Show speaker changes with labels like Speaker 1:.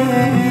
Speaker 1: Música